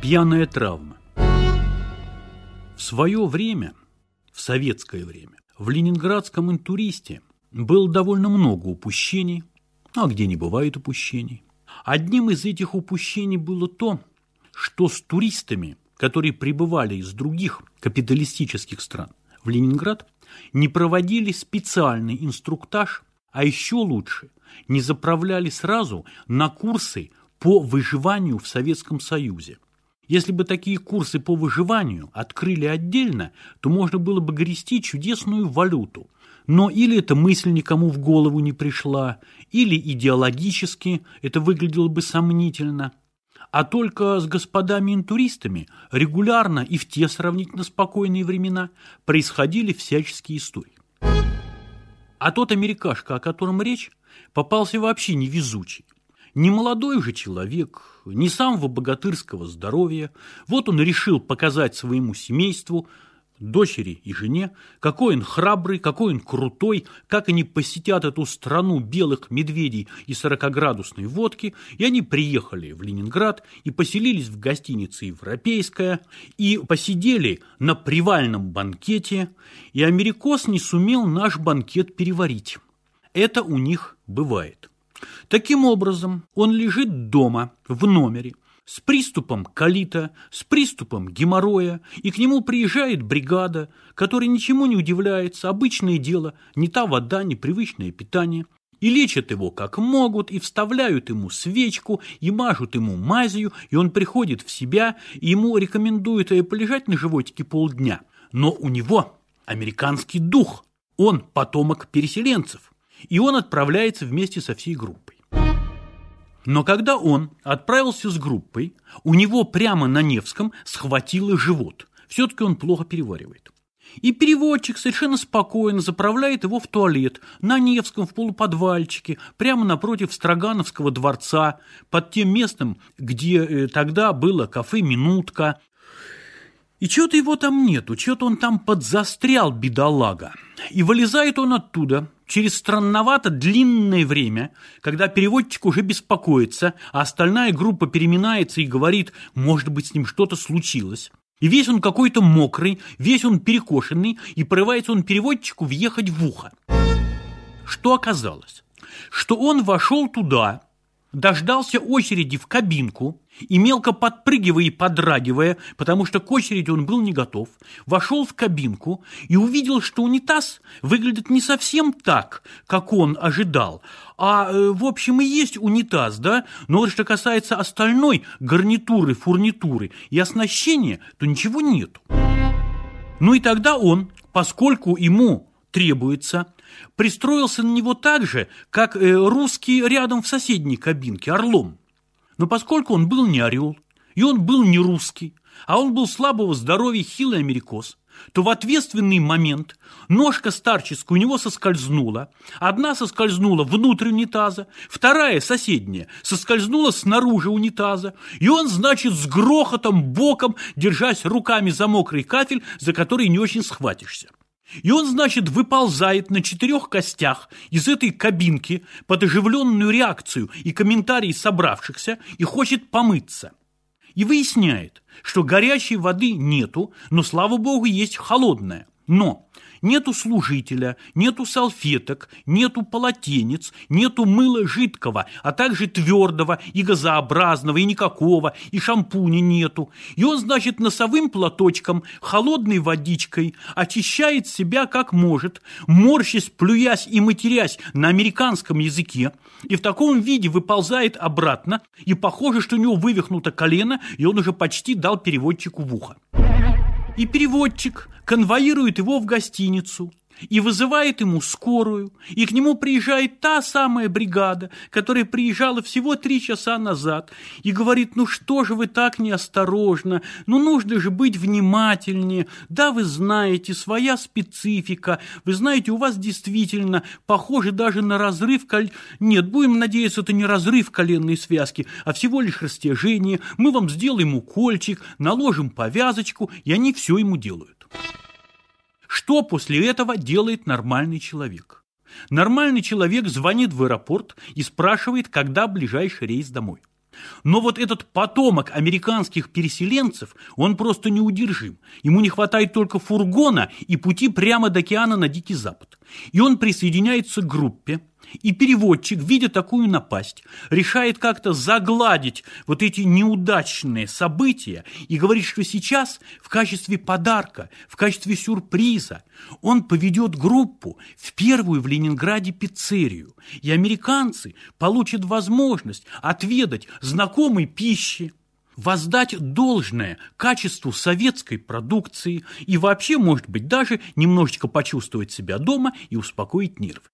Пьяная травма. В свое время, в советское время, в ленинградском интуристе было довольно много упущений, а где не бывает упущений. Одним из этих упущений было то, что с туристами, которые прибывали из других капиталистических стран в Ленинград, не проводили специальный инструктаж, а еще лучше, не заправляли сразу на курсы по выживанию в Советском Союзе. Если бы такие курсы по выживанию открыли отдельно, то можно было бы грести чудесную валюту. Но или эта мысль никому в голову не пришла, или идеологически это выглядело бы сомнительно. А только с господами-интуристами регулярно и в те сравнительно спокойные времена происходили всяческие истории. А тот америкашка, о котором речь, попался вообще невезучий. Не молодой же человек, не самого богатырского здоровья. Вот он решил показать своему семейству, дочери и жене, какой он храбрый, какой он крутой, как они посетят эту страну белых медведей и сорокоградусной водки, и они приехали в Ленинград и поселились в гостинице «Европейская», и посидели на привальном банкете, и америкос не сумел наш банкет переварить. Это у них бывает. Таким образом, он лежит дома, в номере, с приступом колита, с приступом геморроя, и к нему приезжает бригада, которая ничему не удивляется, обычное дело, не та вода, непривычное питание, и лечат его как могут, и вставляют ему свечку, и мажут ему мазью, и он приходит в себя, и ему рекомендуют э, полежать на животике полдня. Но у него американский дух, он потомок переселенцев – и он отправляется вместе со всей группой. Но когда он отправился с группой, у него прямо на Невском схватило живот. Все-таки он плохо переваривает. И переводчик совершенно спокойно заправляет его в туалет на Невском в полуподвальчике, прямо напротив Строгановского дворца, под тем местом, где э, тогда было кафе «Минутка». И что-то его там нету, что-то он там подзастрял, бедолага. И вылезает он оттуда, через странновато длинное время, когда переводчик уже беспокоится, а остальная группа переминается и говорит, может быть, с ним что-то случилось. И весь он какой-то мокрый, весь он перекошенный, и порывается он переводчику въехать в ухо. Что оказалось? Что он вошел туда, дождался очереди в кабинку и, мелко подпрыгивая и подрагивая, потому что к очереди он был не готов, вошел в кабинку и увидел, что унитаз выглядит не совсем так, как он ожидал, а, э, в общем, и есть унитаз, да, но вот что касается остальной гарнитуры, фурнитуры и оснащения, то ничего нету. Ну и тогда он, поскольку ему требуется, пристроился на него так же, как э, русский рядом в соседней кабинке, орлом. Но поскольку он был не орел, и он был не русский, а он был слабого здоровья хилый америкос, то в ответственный момент ножка старческая у него соскользнула, одна соскользнула внутрь унитаза, вторая, соседняя, соскользнула снаружи унитаза, и он, значит, с грохотом боком, держась руками за мокрый кафель, за который не очень схватишься. И он, значит, выползает на четырех костях из этой кабинки под оживленную реакцию и комментарии собравшихся и хочет помыться. И выясняет, что горячей воды нету, но, слава богу, есть холодная. Но Нету служителя, нету салфеток, нету полотенец, нету мыла жидкого, а также твердого и газообразного, и никакого, и шампуня нету. И он, значит, носовым платочком, холодной водичкой очищает себя как может, морщась, плюясь и матерясь на американском языке, и в таком виде выползает обратно, и похоже, что у него вывихнуто колено, и он уже почти дал переводчику в ухо. И переводчик конвоирует его в гостиницу и вызывает ему скорую, и к нему приезжает та самая бригада, которая приезжала всего три часа назад, и говорит, ну что же вы так неосторожно, ну нужно же быть внимательнее, да вы знаете, своя специфика, вы знаете, у вас действительно похоже даже на разрыв, кол... нет, будем надеяться, это не разрыв коленной связки, а всего лишь растяжение, мы вам сделаем укольчик, наложим повязочку, и они все ему делают. Что после этого делает нормальный человек? Нормальный человек звонит в аэропорт и спрашивает, когда ближайший рейс домой. Но вот этот потомок американских переселенцев, он просто неудержим. Ему не хватает только фургона и пути прямо до океана на Дикий Запад. И он присоединяется к группе, и переводчик, видя такую напасть, решает как-то загладить вот эти неудачные события и говорит, что сейчас в качестве подарка, в качестве сюрприза он поведет группу в первую в Ленинграде пиццерию, и американцы получат возможность отведать знакомой пищи, воздать должное качеству советской продукции и вообще, может быть, даже немножечко почувствовать себя дома и успокоить нервы.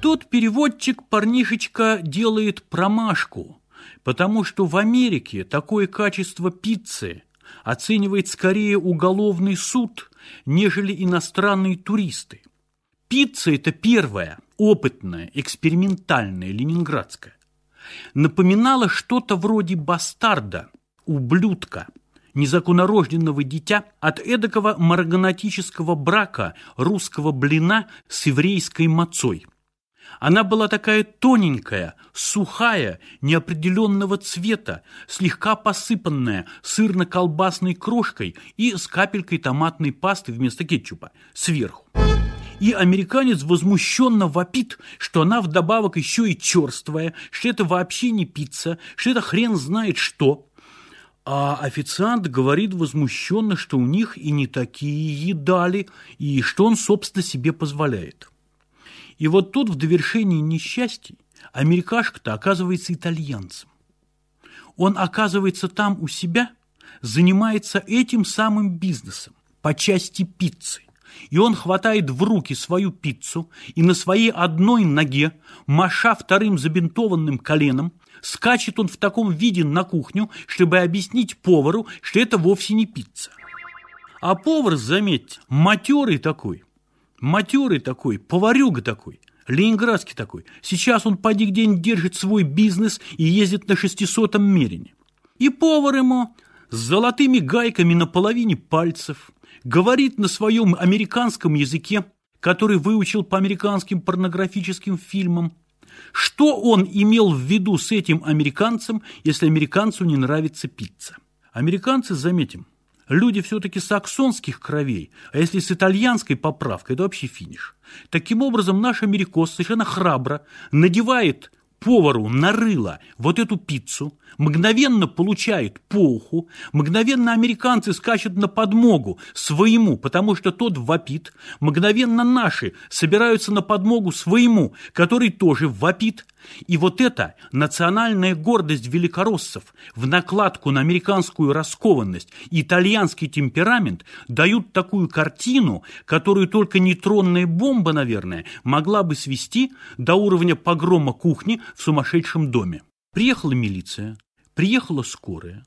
Тут переводчик парнишечка делает промашку, потому что в Америке такое качество пиццы оценивает скорее уголовный суд, нежели иностранные туристы. Пицца – это первая, опытная, экспериментальная, ленинградская. Напоминала что-то вроде бастарда, ублюдка, незаконнорожденного дитя от эдакого марганатического брака русского блина с еврейской мацой – она была такая тоненькая, сухая, неопределенного цвета, слегка посыпанная сырно-колбасной крошкой и с капелькой томатной пасты вместо кетчупа сверху. И американец возмущенно вопит, что она вдобавок еще и черствая, что это вообще не пицца, что это хрен знает что. А официант говорит возмущенно, что у них и не такие едали, и что он, собственно, себе позволяет. И вот тут в довершении несчастий америкашка-то оказывается итальянцем. Он оказывается там у себя, занимается этим самым бизнесом по части пиццы. И он хватает в руки свою пиццу и на своей одной ноге, маша вторым забинтованным коленом, скачет он в таком виде на кухню, чтобы объяснить повару, что это вовсе не пицца. А повар, заметьте, матерый такой – Матерый такой, поварюга такой, ленинградский такой. Сейчас он поди день держит свой бизнес и ездит на шестисотом мерине. И повар ему с золотыми гайками на половине пальцев говорит на своем американском языке, который выучил по американским порнографическим фильмам, что он имел в виду с этим американцем, если американцу не нравится пицца. Американцы, заметим, люди все-таки саксонских кровей, а если с итальянской поправкой, это вообще финиш. Таким образом, наш америкос совершенно храбро надевает повару нарыло вот эту пиццу, мгновенно получает полху, мгновенно американцы скачут на подмогу своему, потому что тот вопит, мгновенно наши собираются на подмогу своему, который тоже вопит, и вот эта национальная гордость великороссов в накладку на американскую раскованность и итальянский темперамент дают такую картину, которую только нейтронная бомба, наверное, могла бы свести до уровня погрома кухни в сумасшедшем доме. Приехала милиция, приехала скорая.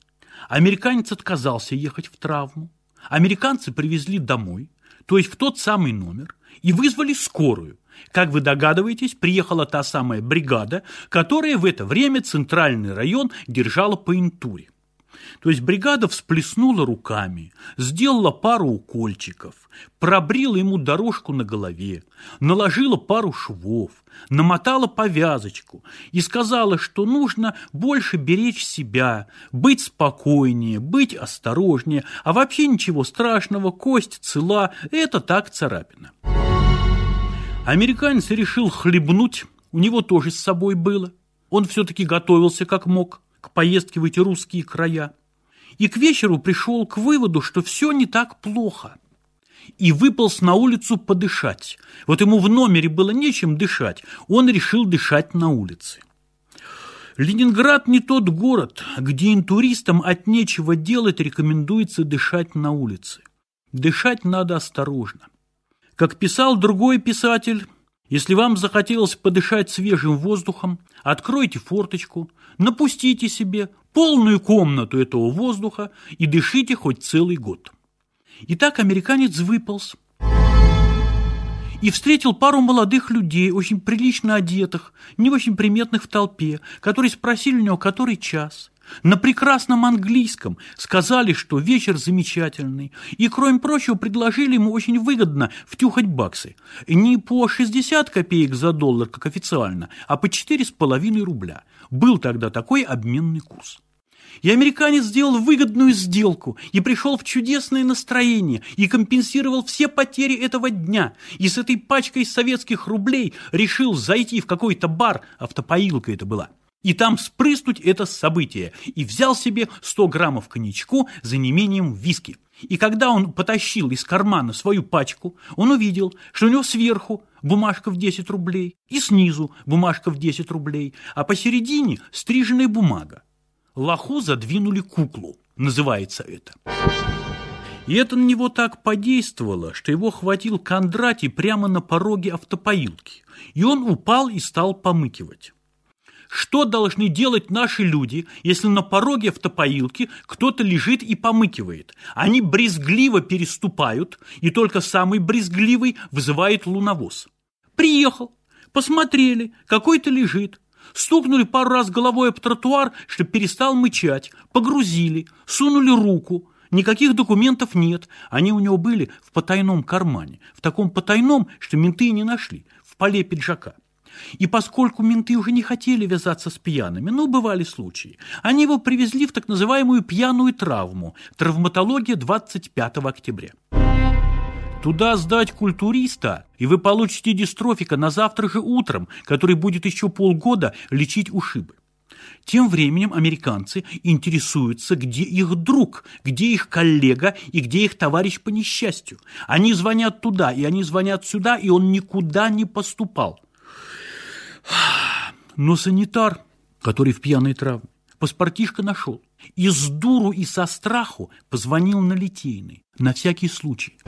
Американец отказался ехать в травму. Американцы привезли домой, то есть в тот самый номер, и вызвали скорую. Как вы догадываетесь, приехала та самая бригада, которая в это время центральный район держала по интуре. То есть бригада всплеснула руками, сделала пару укольчиков, пробрила ему дорожку на голове, наложила пару швов, намотала повязочку и сказала, что нужно больше беречь себя, быть спокойнее, быть осторожнее, а вообще ничего страшного, кость цела, это так царапина. Американец решил хлебнуть, у него тоже с собой было. Он все-таки готовился как мог к поездке в эти русские края. И к вечеру пришел к выводу, что все не так плохо. И выполз на улицу подышать. Вот ему в номере было нечем дышать, он решил дышать на улице. Ленинград не тот город, где интуристам от нечего делать рекомендуется дышать на улице. Дышать надо осторожно. Как писал другой писатель, если вам захотелось подышать свежим воздухом, откройте форточку, напустите себе полную комнату этого воздуха и дышите хоть целый год. Итак, американец выполз и встретил пару молодых людей, очень прилично одетых, не очень приметных в толпе, которые спросили у него, который час. На прекрасном английском сказали, что вечер замечательный, и, кроме прочего, предложили ему очень выгодно втюхать баксы. Не по 60 копеек за доллар, как официально, а по 4,5 рубля. Был тогда такой обменный курс. И американец сделал выгодную сделку и пришел в чудесное настроение и компенсировал все потери этого дня. И с этой пачкой советских рублей решил зайти в какой-то бар, автопоилка это была, и там спрыснуть это событие, и взял себе 100 граммов коньячку за неимением виски. И когда он потащил из кармана свою пачку, он увидел, что у него сверху бумажка в 10 рублей, и снизу бумажка в 10 рублей, а посередине стриженная бумага. Лоху задвинули куклу, называется это. И это на него так подействовало, что его хватил Кондратий прямо на пороге автопоилки, и он упал и стал помыкивать. Что должны делать наши люди, если на пороге автопоилки кто-то лежит и помыкивает? Они брезгливо переступают, и только самый брезгливый вызывает луновоз. Приехал, посмотрели, какой-то лежит, стукнули пару раз головой об тротуар, чтобы перестал мычать, погрузили, сунули руку. Никаких документов нет, они у него были в потайном кармане, в таком потайном, что менты не нашли, в поле пиджака. И поскольку менты уже не хотели вязаться с пьяными, ну, бывали случаи, они его привезли в так называемую пьяную травму, травматология 25 октября. Туда сдать культуриста, и вы получите дистрофика на завтра же утром, который будет еще полгода лечить ушибы. Тем временем американцы интересуются, где их друг, где их коллега и где их товарищ по несчастью. Они звонят туда, и они звонят сюда, и он никуда не поступал. Но санитар, который в пьяной травме, паспортишко нашел. И с дуру, и со страху позвонил на Литейный, на всякий случай.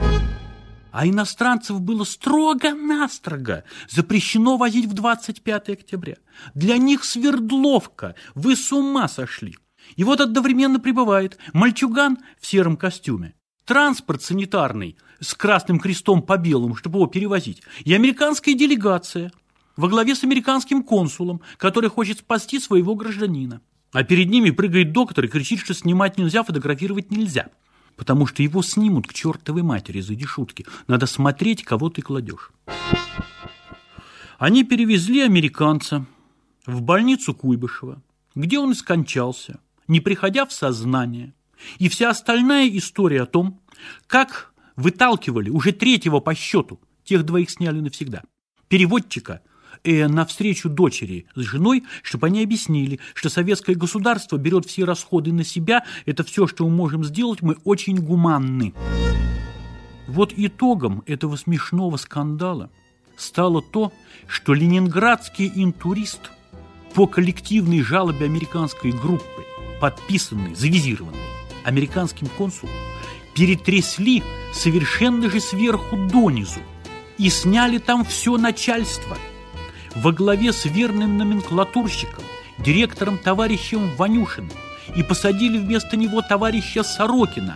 А иностранцев было строго-настрого запрещено возить в 25 октября. Для них Свердловка, вы с ума сошли. И вот одновременно прибывает мальчуган в сером костюме, транспорт санитарный с красным крестом по белому, чтобы его перевозить, и американская делегация во главе с американским консулом, который хочет спасти своего гражданина. А перед ними прыгает доктор и кричит, что снимать нельзя, фотографировать нельзя – потому что его снимут к чертовой матери за эти шутки. Надо смотреть, кого ты кладешь. Они перевезли американца в больницу Куйбышева, где он и скончался, не приходя в сознание. И вся остальная история о том, как выталкивали уже третьего по счету, тех двоих сняли навсегда, переводчика – э, навстречу дочери с женой, чтобы они объяснили, что советское государство берет все расходы на себя, это все, что мы можем сделать, мы очень гуманны. Вот итогом этого смешного скандала стало то, что ленинградский интурист по коллективной жалобе американской группы, подписанной, завизированной американским консулом, перетрясли совершенно же сверху донизу и сняли там все начальство – во главе с верным номенклатурщиком, директором товарищем Ванюшиным, и посадили вместо него товарища Сорокина.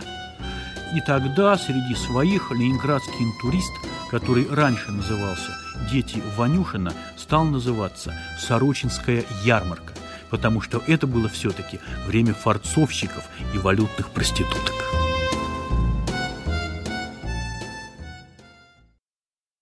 И тогда среди своих ленинградский интурист, который раньше назывался «Дети Ванюшина», стал называться «Сорочинская ярмарка», потому что это было все-таки время форцовщиков и валютных проституток.